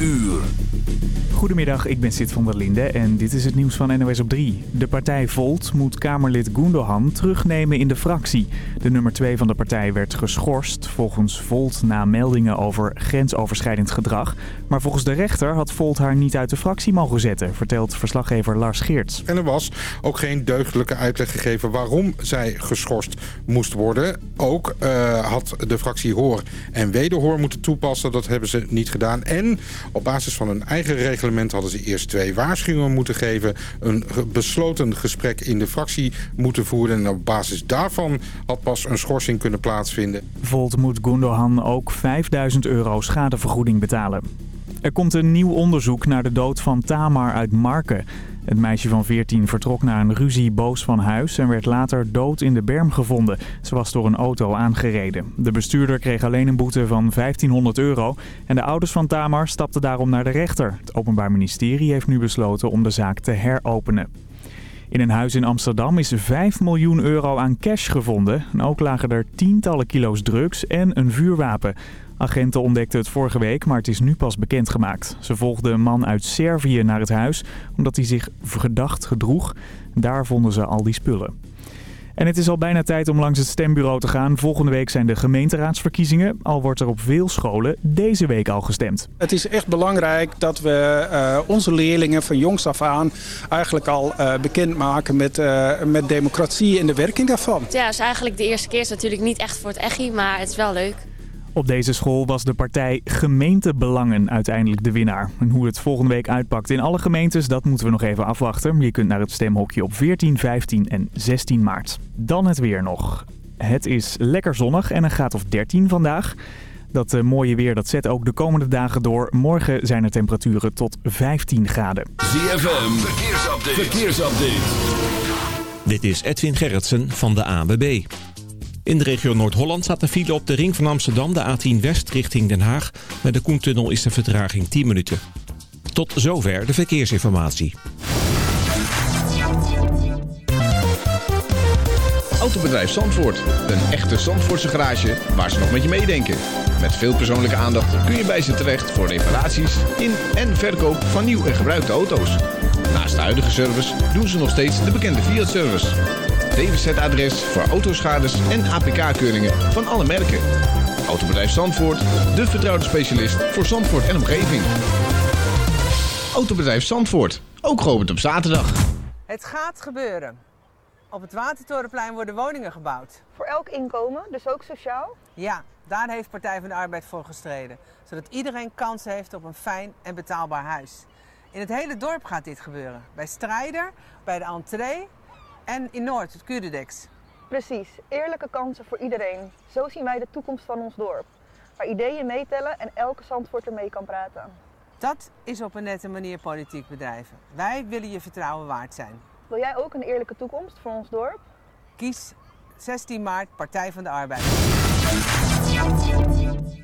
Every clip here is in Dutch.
uur. Goedemiddag, ik ben Sid van der Linde en dit is het nieuws van NOS op 3. De partij Volt moet Kamerlid Gundogan terugnemen in de fractie. De nummer 2 van de partij werd geschorst, volgens Volt na meldingen over grensoverschrijdend gedrag. Maar volgens de rechter had Volt haar niet uit de fractie mogen zetten, vertelt verslaggever Lars Geerts. En er was ook geen deugdelijke uitleg gegeven waarom zij geschorst moest worden. Ook uh, had de fractie Hoor en Wederhoor moeten toepassen, dat hebben ze niet gedaan. En op basis van hun eigen hadden ze eerst twee waarschuwingen moeten geven. Een besloten gesprek in de fractie moeten voeren. En op basis daarvan had pas een schorsing kunnen plaatsvinden. Volt moet Gundogan ook 5000 euro schadevergoeding betalen. Er komt een nieuw onderzoek naar de dood van Tamar uit Marken. Het meisje van 14 vertrok na een ruzie boos van huis en werd later dood in de berm gevonden. Ze was door een auto aangereden. De bestuurder kreeg alleen een boete van 1500 euro en de ouders van Tamar stapten daarom naar de rechter. Het Openbaar Ministerie heeft nu besloten om de zaak te heropenen. In een huis in Amsterdam is 5 miljoen euro aan cash gevonden. En ook lagen er tientallen kilo's drugs en een vuurwapen. Agenten ontdekten het vorige week, maar het is nu pas bekendgemaakt. Ze volgden een man uit Servië naar het huis, omdat hij zich verdacht gedroeg. Daar vonden ze al die spullen. En het is al bijna tijd om langs het stembureau te gaan. Volgende week zijn de gemeenteraadsverkiezingen. Al wordt er op veel scholen deze week al gestemd. Het is echt belangrijk dat we uh, onze leerlingen van jongs af aan eigenlijk al uh, bekend maken met, uh, met democratie en de werking daarvan. Ja, het is eigenlijk de eerste keer. Het is natuurlijk niet echt voor het echi, maar het is wel leuk. Op deze school was de partij Gemeentebelangen uiteindelijk de winnaar. En hoe het volgende week uitpakt in alle gemeentes, dat moeten we nog even afwachten. Je kunt naar het stemhokje op 14, 15 en 16 maart. Dan het weer nog. Het is lekker zonnig en een graad of 13 vandaag. Dat uh, mooie weer dat zet ook de komende dagen door. Morgen zijn er temperaturen tot 15 graden. ZFM, verkeersupdate. verkeersupdate. Dit is Edwin Gerritsen van de ABB. In de regio Noord-Holland staat de file op de ring van Amsterdam, de A10 West richting Den Haag. Bij de Koentunnel is de vertraging 10 minuten. Tot zover de verkeersinformatie. Autobedrijf Zandvoort. Een echte Zandvoortse garage waar ze nog met je meedenken. Met veel persoonlijke aandacht kun je bij ze terecht voor reparaties in en verkoop van nieuw en gebruikte auto's. Naast de huidige service doen ze nog steeds de bekende Fiat-service. DWZ-adres voor autoschades en APK-keuringen van alle merken. Autobedrijf Zandvoort, de vertrouwde specialist voor Zandvoort en omgeving. Autobedrijf Zandvoort, ook geopend op zaterdag. Het gaat gebeuren. Op het Watertorenplein worden woningen gebouwd. Voor elk inkomen, dus ook sociaal? Ja, daar heeft Partij van de Arbeid voor gestreden. Zodat iedereen kans heeft op een fijn en betaalbaar huis. In het hele dorp gaat dit gebeuren. Bij Strijder, bij de entree en in Noord, het Curedex. Precies, eerlijke kansen voor iedereen. Zo zien wij de toekomst van ons dorp. Waar ideeën meetellen en elke Zandvoorter mee kan praten. Dat is op een nette manier politiek bedrijven. Wij willen je vertrouwen waard zijn. Wil jij ook een eerlijke toekomst voor ons dorp? Kies 16 maart Partij van de Arbeid.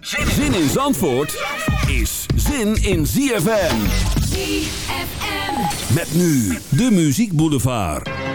Zin in Zandvoort is zin in ZFM. ZFM. Met nu de Muziek Boulevard.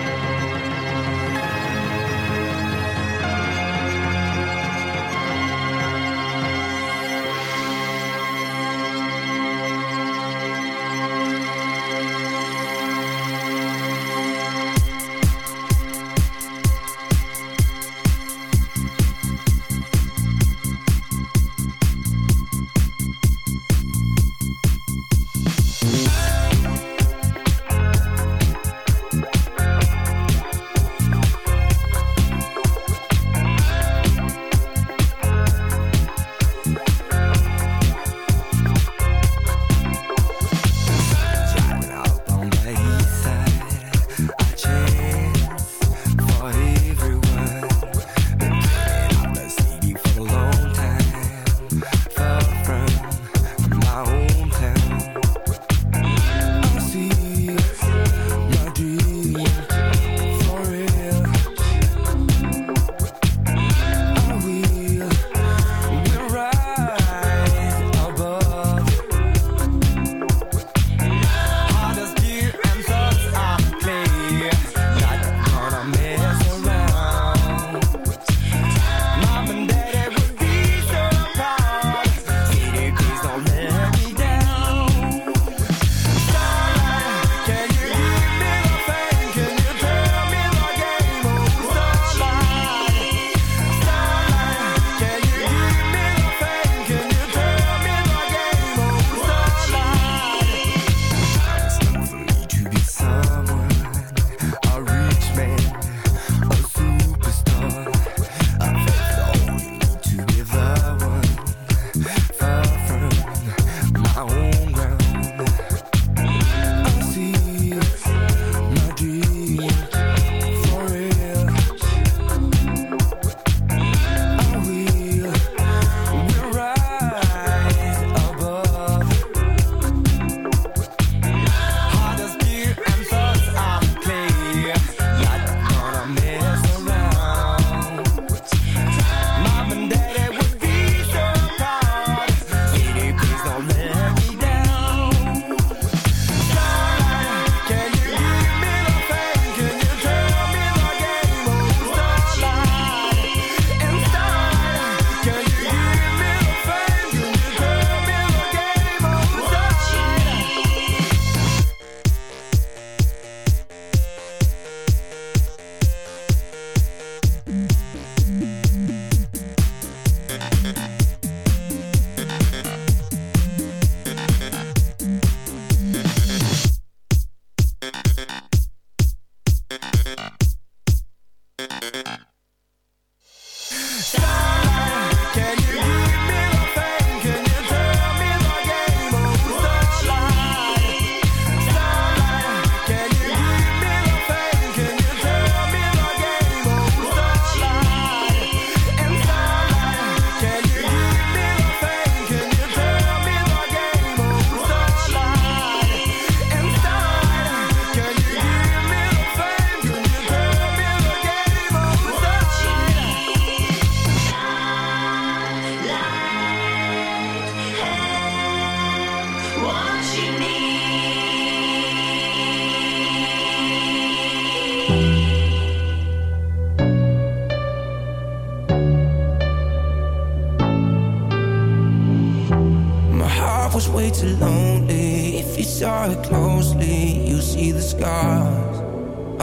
lonely. If you saw it closely, you see the scars.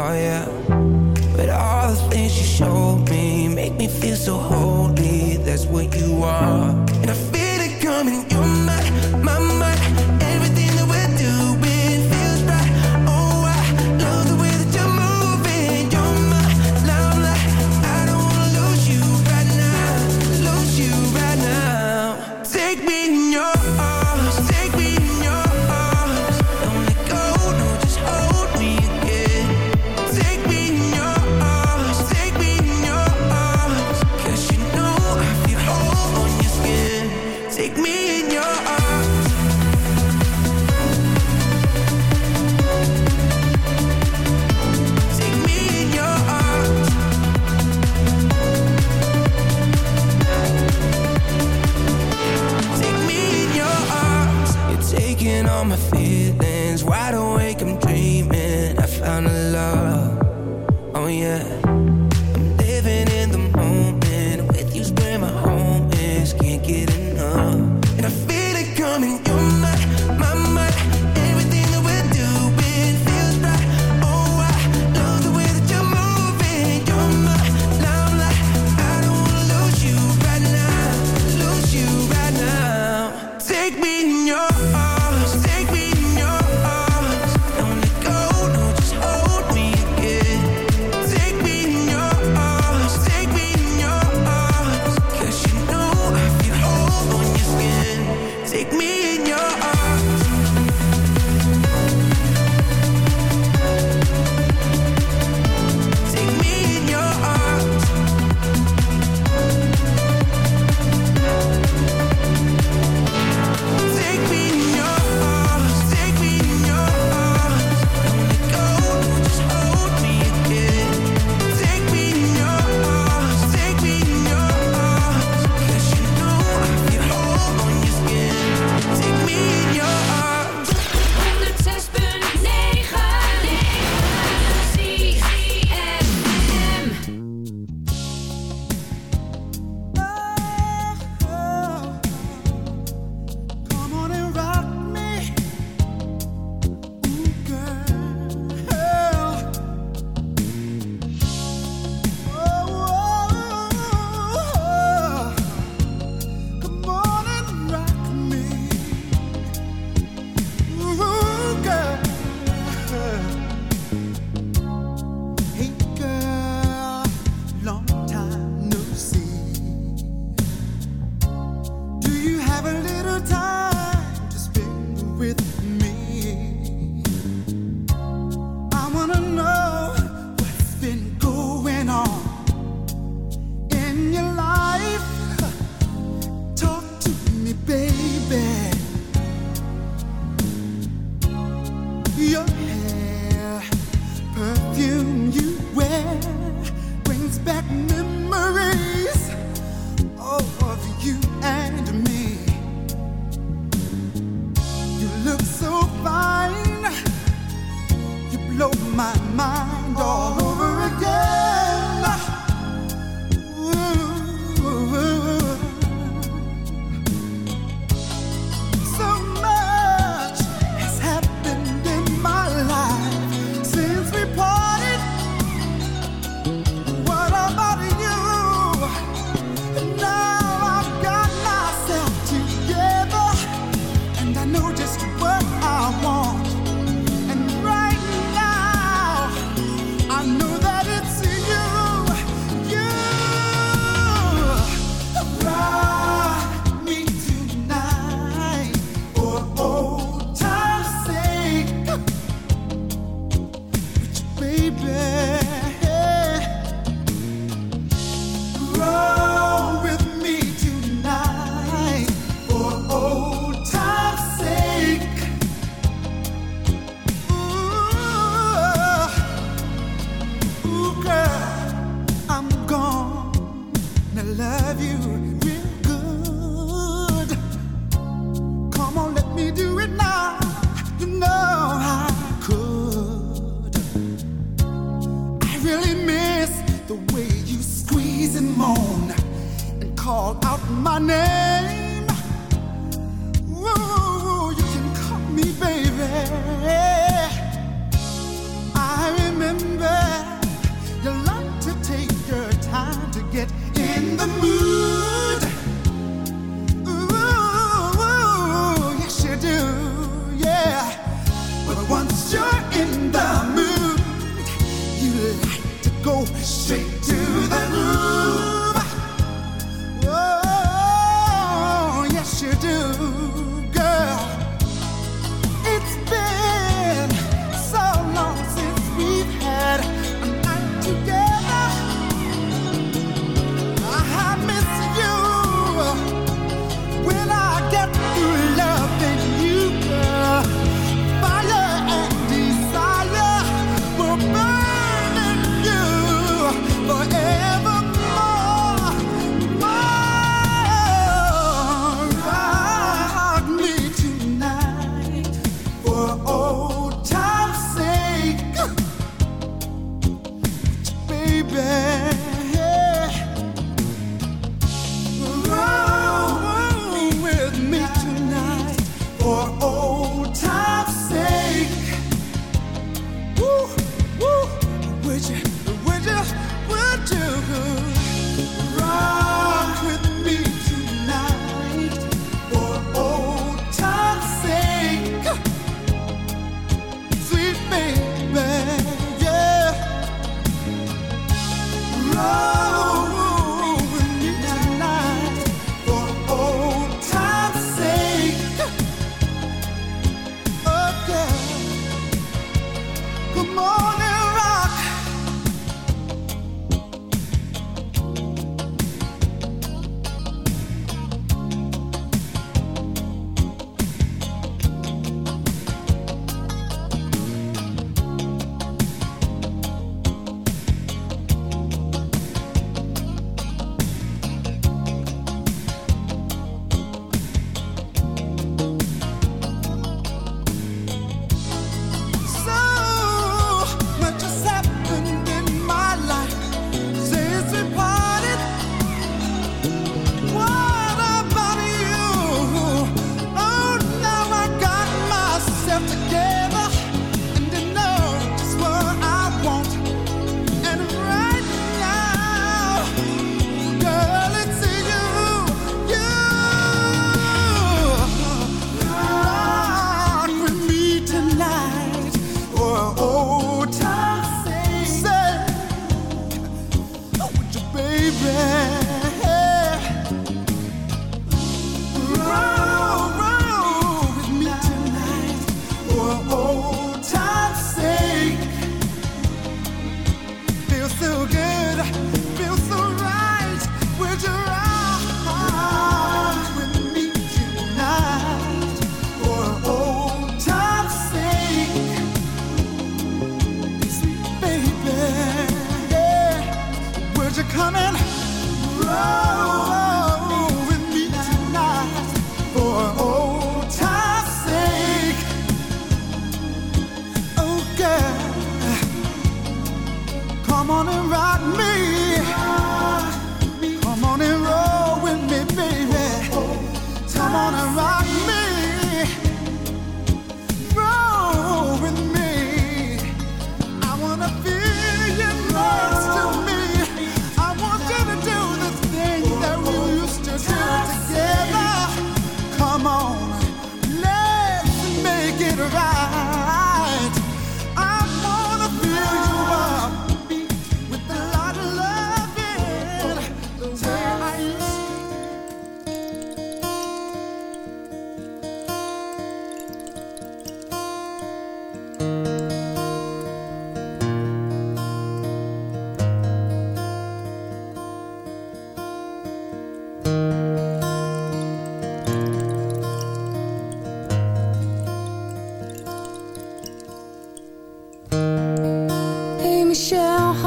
Oh yeah. But all the things you showed me make me feel so holy. That's what you are, and I feel it coming. You're my, my.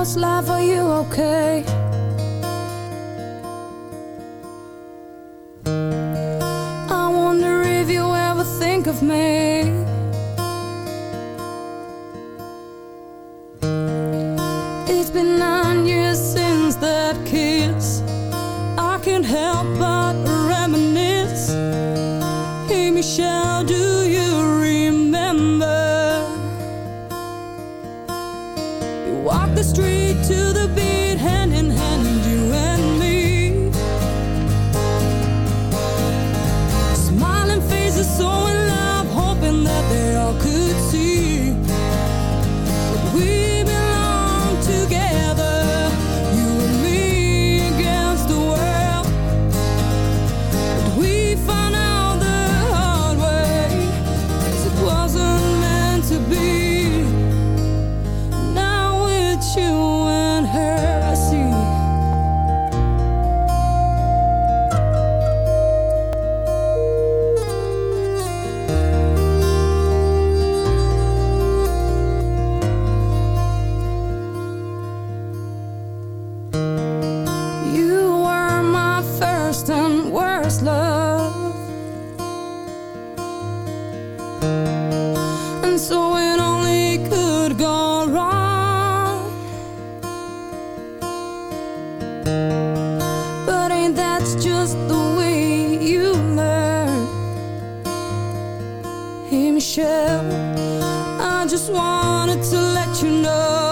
How's life? Are you okay? I just wanted to let you know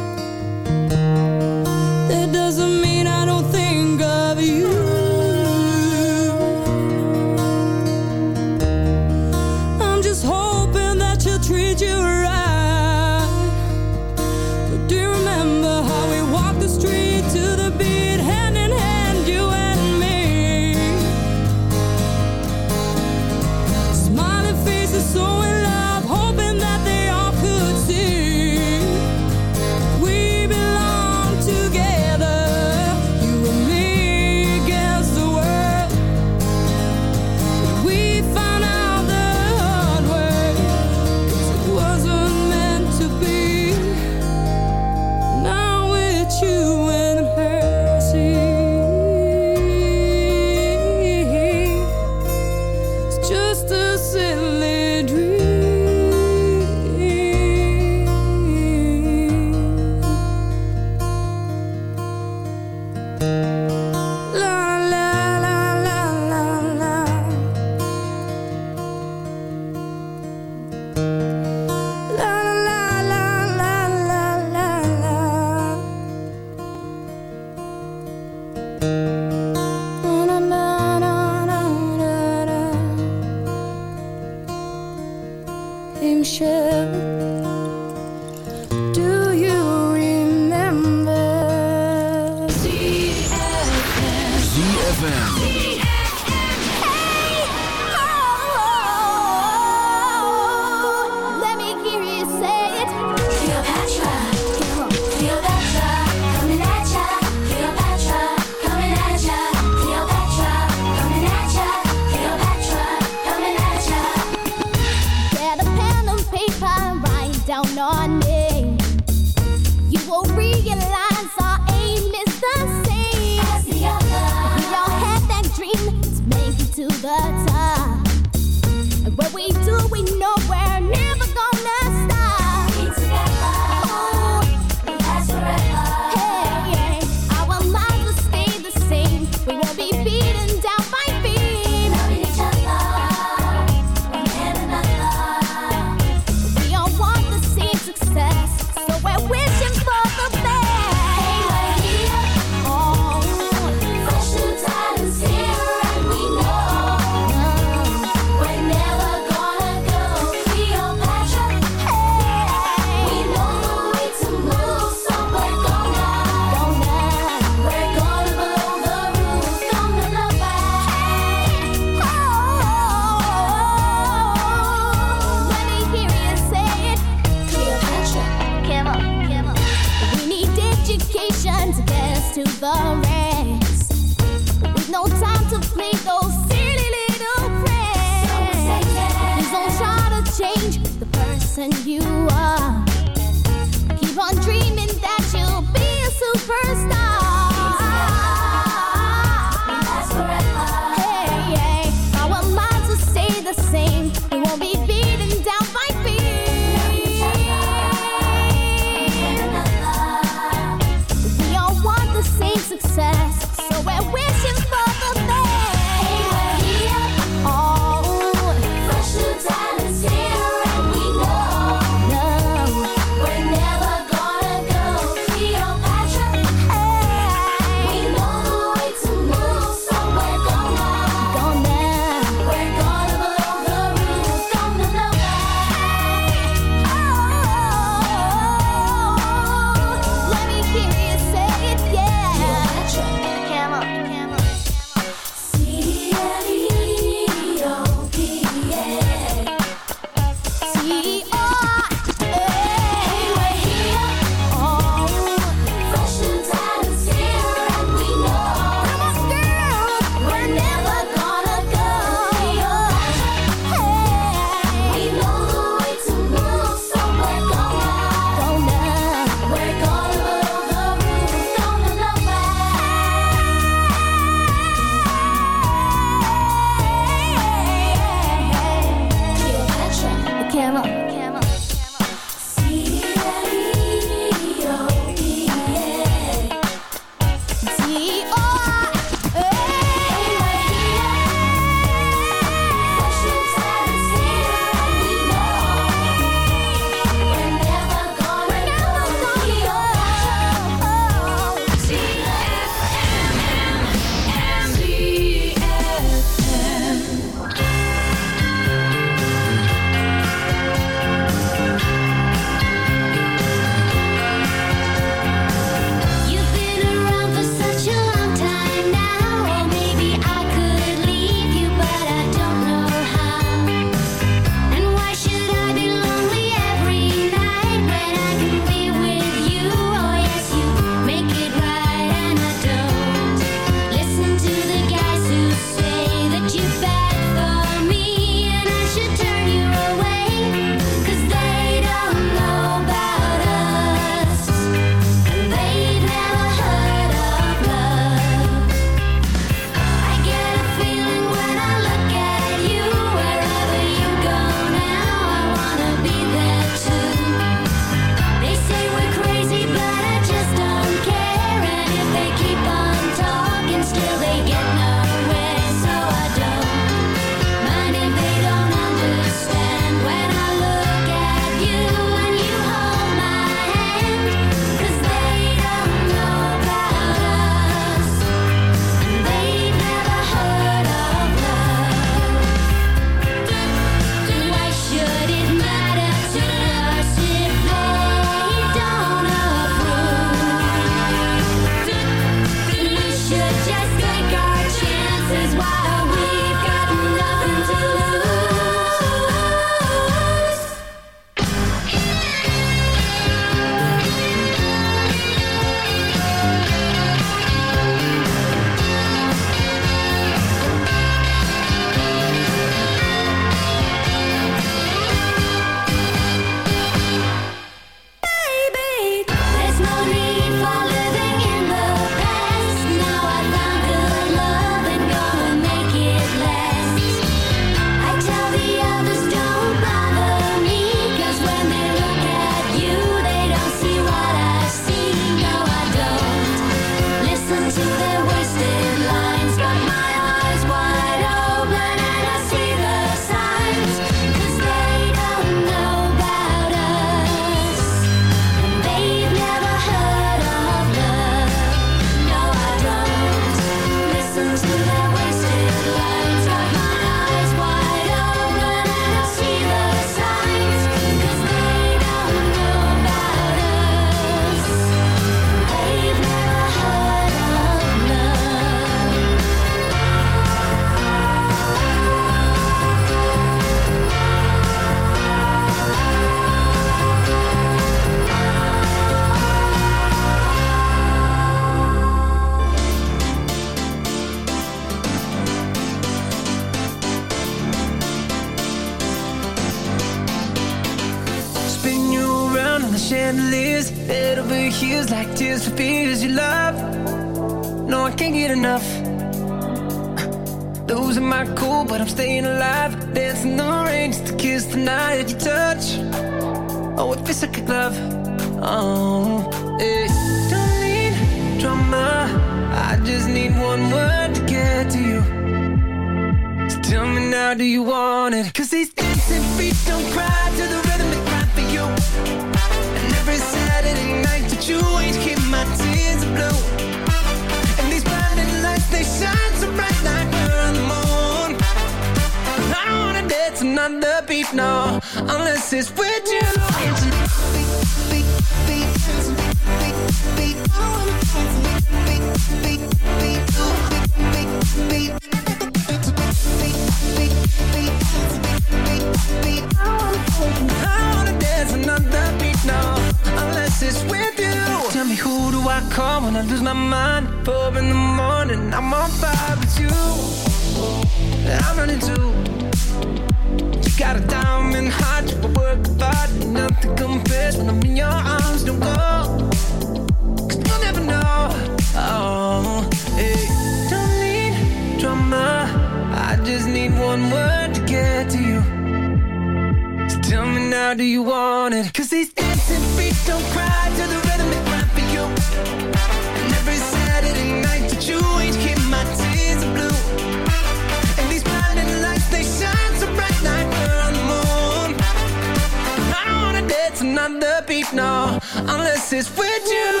places with you.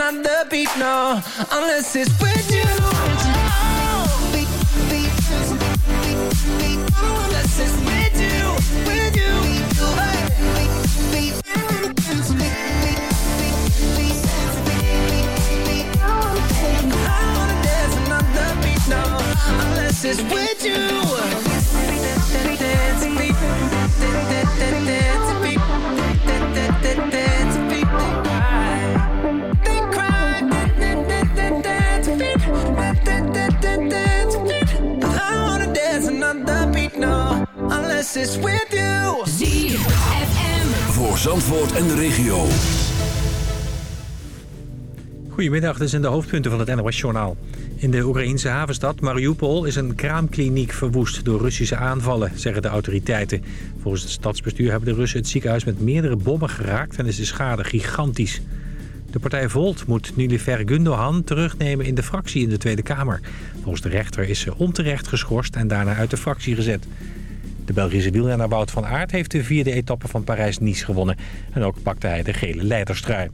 not the beat, no Unless it's with you. I wanna dance another beat, no Unless it's with you. This is with you. ZFM. Voor Zandvoort en de regio. Goedemiddag, dit zijn de hoofdpunten van het NOS-journaal. In de Oekraïense havenstad Mariupol is een kraamkliniek verwoest door Russische aanvallen, zeggen de autoriteiten. Volgens het stadsbestuur hebben de Russen het ziekenhuis met meerdere bommen geraakt en is de schade gigantisch. De partij Volt moet Nulliver Gundogan terugnemen in de fractie in de Tweede Kamer. Volgens de rechter is ze onterecht geschorst en daarna uit de fractie gezet. De Belgische wielrenner Wout van Aert heeft de vierde etappe van Parijs-Nice gewonnen. En ook pakte hij de gele leiderstrui.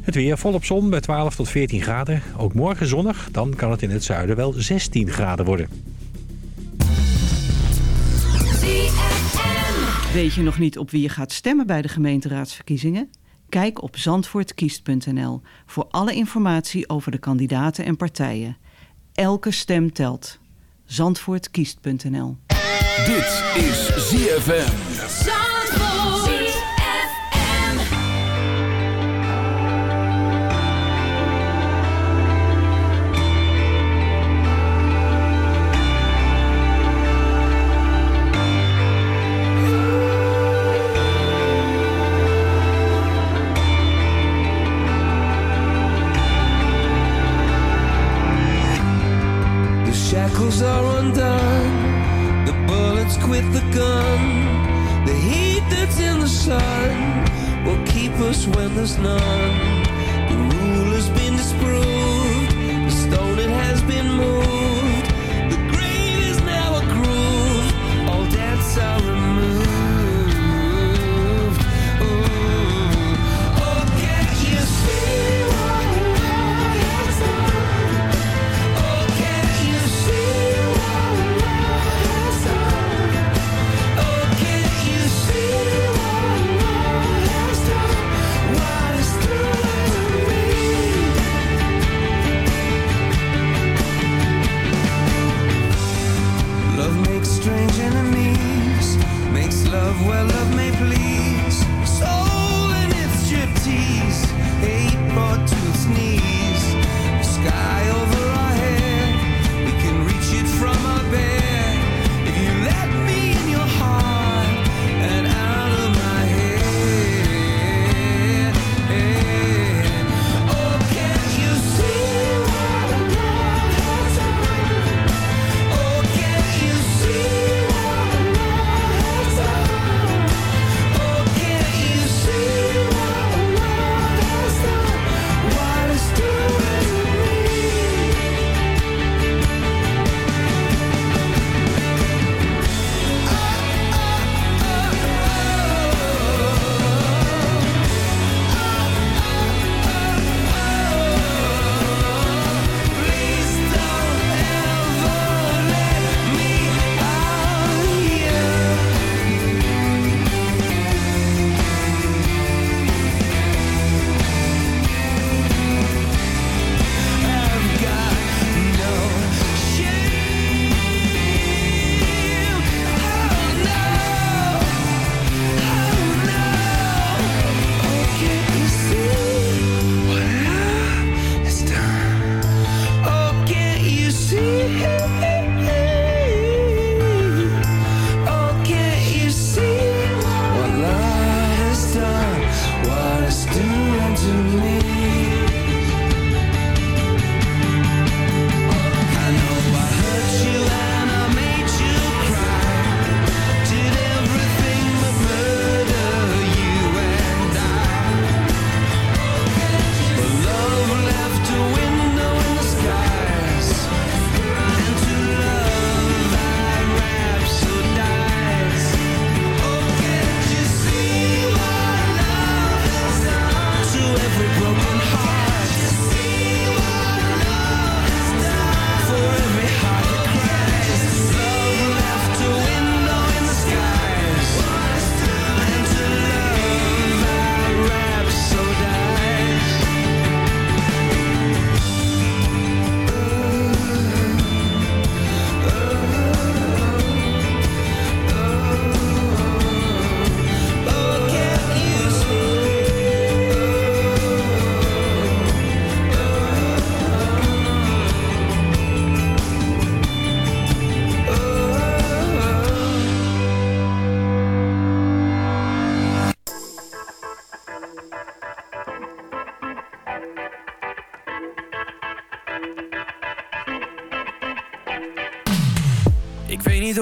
Het weer volop zon bij 12 tot 14 graden. Ook morgen zonnig, dan kan het in het zuiden wel 16 graden worden. Weet je nog niet op wie je gaat stemmen bij de gemeenteraadsverkiezingen? Kijk op zandvoortkiest.nl voor alle informatie over de kandidaten en partijen. Elke stem telt. Zandvoortkiest.nl dit is ZFM. No.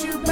you.